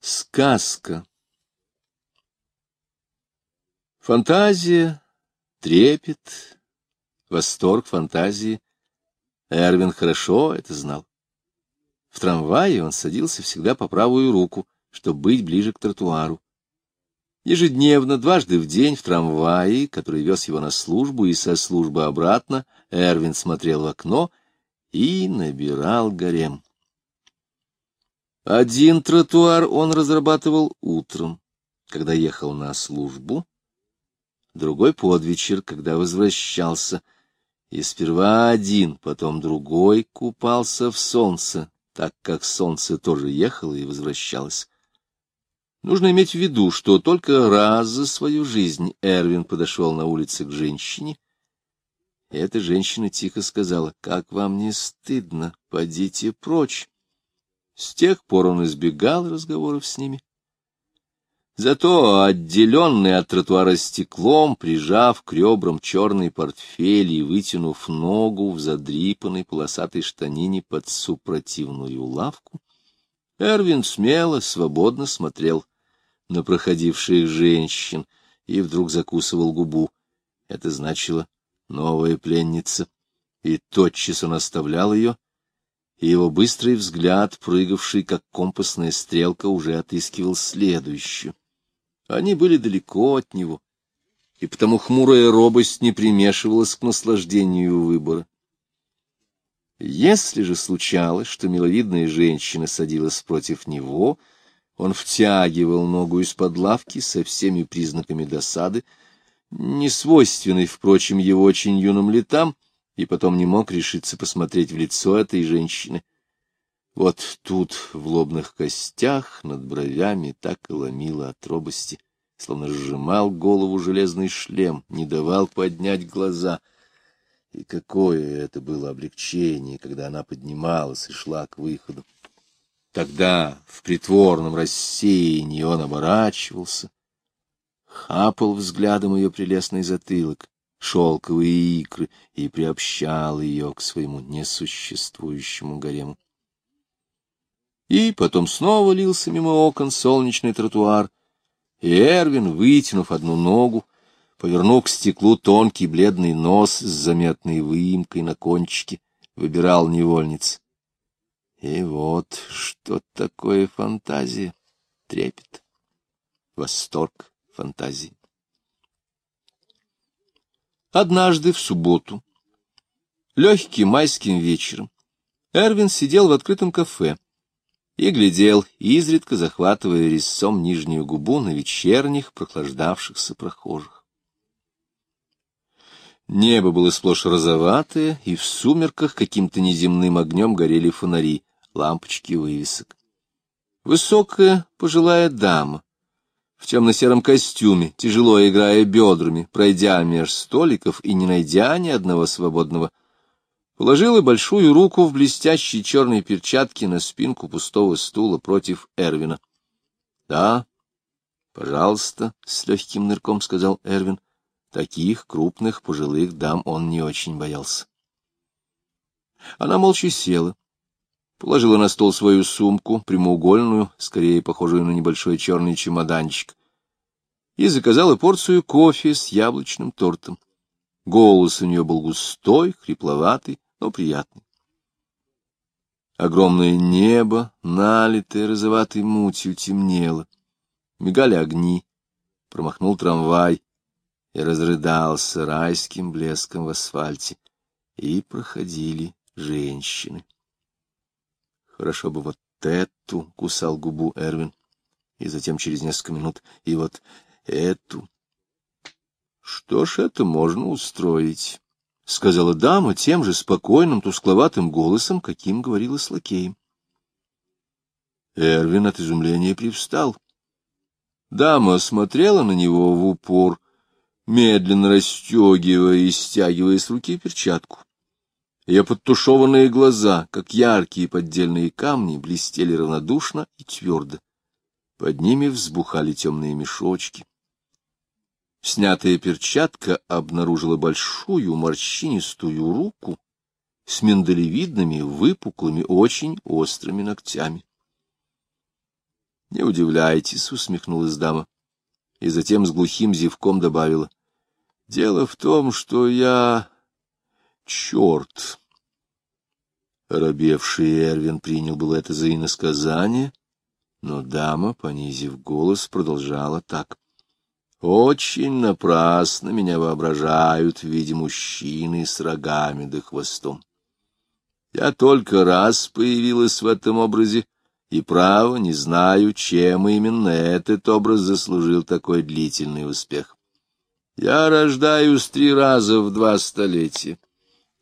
Сказка. Фантазия, трепет, восторг фантазии. Эрвин хорошо это знал. В трамвае он садился всегда по правую руку, чтобы быть ближе к тротуару. Ежедневно, дважды в день в трамвае, который вез его на службу и со службы обратно, Эрвин смотрел в окно и набирал гарем. Один тротуар он разрабатывал утром, когда ехал на службу, другой под вечер, когда возвращался, и сперва один, потом другой купался в солнце, так как солнце тоже ехало и возвращалось. Нужно иметь в виду, что только раз за свою жизнь Эрвин подошел на улице к женщине, и эта женщина тихо сказала, «Как вам не стыдно, подите прочь». С тех пор он избегал разговоров с ними. Зато, отделенный от тротуара стеклом, прижав к ребрам черный портфель и вытянув ногу в задрипанной полосатой штанине под супротивную лавку, Эрвин смело, свободно смотрел на проходивших женщин и вдруг закусывал губу. Это значило «новая пленница», и тотчас он оставлял ее, и его быстрый взгляд, прыгавший, как компасная стрелка, уже отыскивал следующую. Они были далеко от него, и потому хмурая робость не примешивалась к наслаждению выбора. Если же случалось, что миловидная женщина садилась против него, он втягивал ногу из-под лавки со всеми признаками досады, не свойственной, впрочем, его очень юным летам, — и потом не мог решиться посмотреть в лицо этой женщины. Вот тут, в лобных костях, над бровями, так и ломило от робости, словно сжимал голову железный шлем, не давал поднять глаза. И какое это было облегчение, когда она поднималась и шла к выходу. Тогда в притворном рассеянии он оборачивался, хапал взглядом ее прелестный затылок, шелковые икры и приобщал ее к своему несуществующему гарему. И потом снова лился мимо окон солнечный тротуар, и Эрвин, вытянув одну ногу, повернув к стеклу тонкий бледный нос с заметной выемкой на кончике, выбирал невольниц. И вот что такое фантазия, трепет, восторг фантазии. Однажды в субботу, легким майским вечером, Эрвин сидел в открытом кафе и глядел, изредка захватывая резцом нижнюю губу на вечерних прохлаждавшихся прохожих. Небо было сплошь розоватое, и в сумерках каким-то неземным огнем горели фонари, лампочки вывесок. Высокая пожилая дама в темно-сером костюме, тяжело играя бедрами, пройдя меж столиков и не найдя ни одного свободного, положила большую руку в блестящей черной перчатке на спинку пустого стула против Эрвина. — Да, пожалуйста, — с легким нырком сказал Эрвин. Таких крупных пожилых дам он не очень боялся. Она молча села, положила на стол свою сумку, прямоугольную, скорее похожую на небольшой черный чемоданчик, и заказала порцию кофе с яблочным тортом. Голос у нее был густой, хрипловатый, но приятный. Огромное небо, налитое розоватой мутью, темнело. Мигали огни, промахнул трамвай и разрыдался райским блеском в асфальте. И проходили женщины. Хорошо бы вот эту, — кусал губу Эрвин. И затем через несколько минут, и вот эту. Что ж, это можно устроить, — сказала дама тем же спокойным, тускловатым голосом, каким говорила с лакеем. Эрвин от изумления привстал. Дама смотрела на него в упор, медленно расстегивая и стягивая с руки перчатку. Ее подтушеванные глаза, как яркие поддельные камни, блестели равнодушно и твердо. Под ними взбухали темные мешочки. Снятая перчатка обнаружила большую морщинистую руку с миндалевидными, выпуклыми, очень острыми ногтями. — Не удивляйтесь, — усмехнулась дама. И затем с глухим зевком добавила. — Дело в том, что я... Черт! Робевший Эрвин принял было это за иносказание, но дама, понизив голос, продолжала так. — Очень напрасно меня воображают в виде мужчины с рогами да хвостом. Я только раз появилась в этом образе, и, право, не знаю, чем именно этот образ заслужил такой длительный успех. Я рождаюсь три раза в два столетия.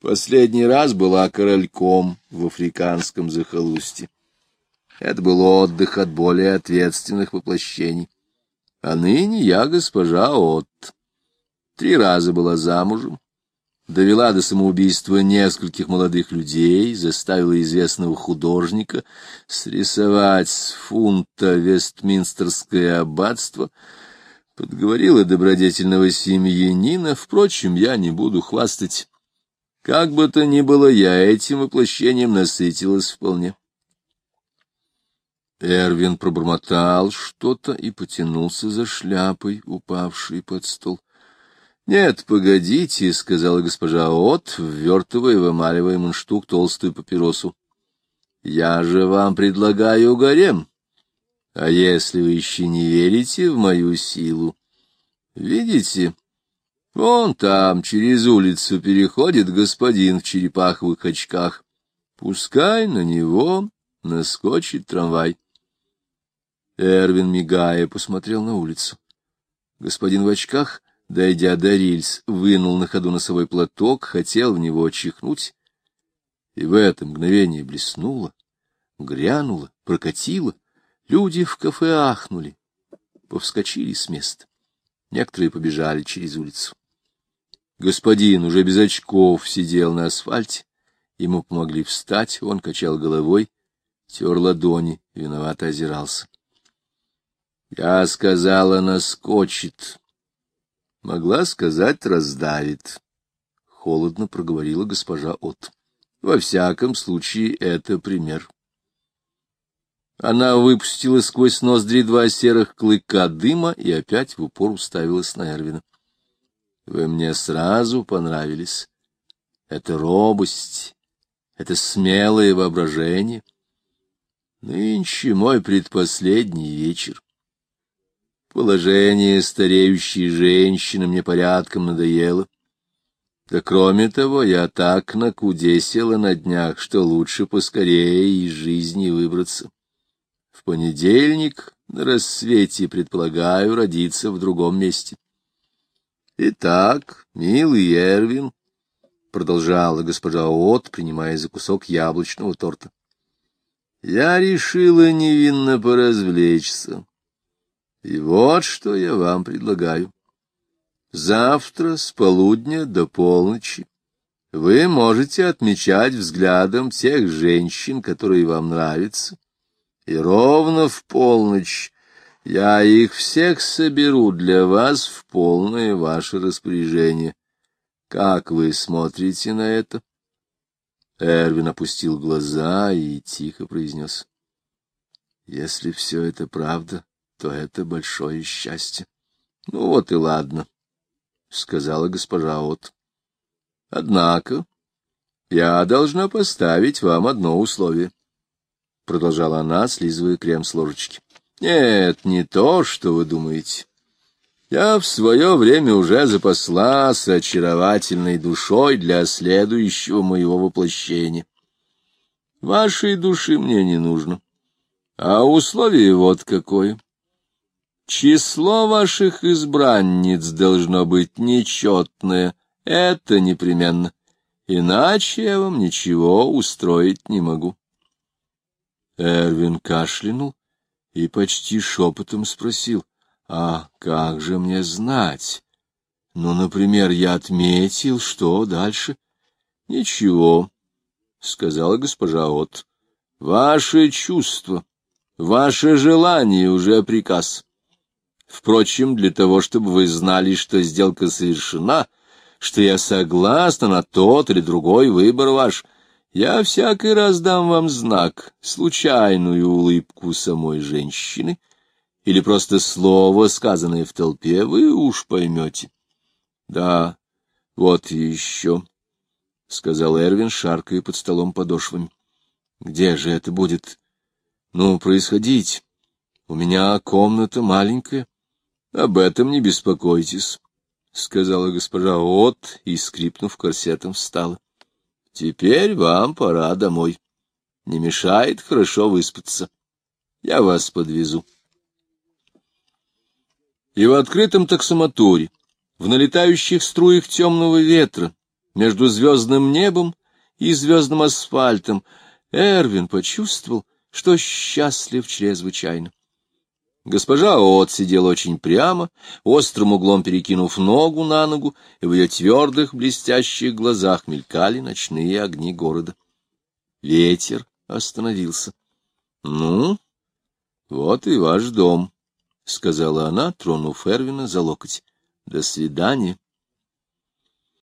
Последний раз была корольком в африканском захолустье. Это был отдых от более ответственных воплощений. А ныне я госпожа Отт. Три раза была замужем, довела до самоубийства нескольких молодых людей, заставила известного художника срисовать с фунта Вестминстерское аббатство, подговорила добродетельного семьянина, впрочем, я не буду хвастать. Как бы то ни было, я этим воплощением насытилась вполне. Эрвин пробормотал что-то и потянулся за шляпой, упавшей под стол. «Нет, погодите», — сказала госпожа От, ввертывая в эмалевый мундштук толстую папиросу. «Я же вам предлагаю гарем. А если вы еще не верите в мою силу? Видите, вон там, через улицу, переходит господин в черепаховых очках. Пускай на него наскочит трамвай». Эрвин, мигая, посмотрел на улицу. Господин в очках — Дойдя до рельс, вынул на ходу носовой платок, хотел в него чихнуть, и в это мгновение блеснуло, грянуло, прокатило. Люди в кафе ахнули, повскочили с места. Некоторые побежали через улицу. Господин уже без очков сидел на асфальте, ему помогли встать, он качал головой, тер ладони, виновато озирался. — Я сказала, наскочит, Могла сказать, раздавит. Холодно проговорила госпожа От. Во всяком случае, это пример. Она выпустила сквозь ноздри два серых клыка дыма и опять в упор уставилась на Эрвина. — Вы мне сразу понравились. Это робость, это смелое воображение. Нынче мой предпоследний вечер. Положение стареющей женщины мне порядком надоело. Да кроме того, я так накудесила на днях, что лучше поскорее из жизни выбраться. В понедельник на рассвете предполагаю родиться в другом месте. Итак, милый Эрвин, — продолжала госпожа От, принимая за кусок яблочного торта, — я решила невинно поразвлечься. И вот что я вам предлагаю. Завтра с полудня до полночи вы можете отмечать взглядом тех женщин, которые вам нравятся, и ровно в полночь я их всех соберу для вас в полное ваше распоряжение. Как вы смотрите на это? Эрвин опустил глаза и тихо произнес. — Если все это правда, то это большое счастье. — Ну вот и ладно, — сказала госпожа От. — Однако я должна поставить вам одно условие, — продолжала она, слизывая крем с ложечки. — Нет, не то, что вы думаете. Я в свое время уже запаслась очаровательной душой для следующего моего воплощения. Вашей души мне не нужно. А условие вот какое. Число ваших избранниц должно быть нечетное, это непременно, иначе я вам ничего устроить не могу. Эрвин кашлянул и почти шепотом спросил, а как же мне знать? Ну, например, я отметил, что дальше? Ничего, — сказала госпожа От. Ваше чувство, ваше желание уже приказ. Впрочем, для того, чтобы вы знали, что сделка совершена, что я согласна на тот или другой выбор ваш, Я всякий раз дам вам знак, случайную улыбку самой женщины, или просто слово, сказанное в толпе, вы уж поймете. — Да, вот еще, — сказал Эрвин, шаркая под столом подошвами. — Где же это будет? Ну, происходить. У меня комната маленькая. Об этом не беспокойтесь, — сказала госпожа От и, скрипнув корсетом, встала. — Теперь вам пора домой. Не мешает хорошо выспаться. Я вас подвезу. И в открытом таксомоторе, в налетающих струях темного ветра, между звездным небом и звездным асфальтом, Эрвин почувствовал, что счастлив чрезвычайно. Госпожа От сидела очень прямо, острым углом перекинув ногу на ногу, и в ее твердых блестящих глазах мелькали ночные огни города. Ветер остановился. — Ну, вот и ваш дом, — сказала она, тронув Эрвина за локоть. — До свидания.